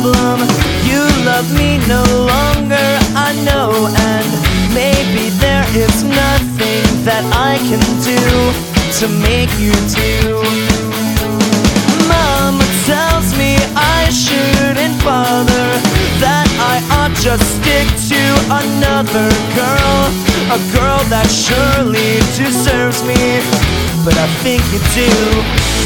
problem. You love me no longer, I know, and maybe there is nothing that I can do to make you do. Mama tells me I shouldn't bother, that I ought just stick to another girl, a girl that surely deserves me, but I think you do.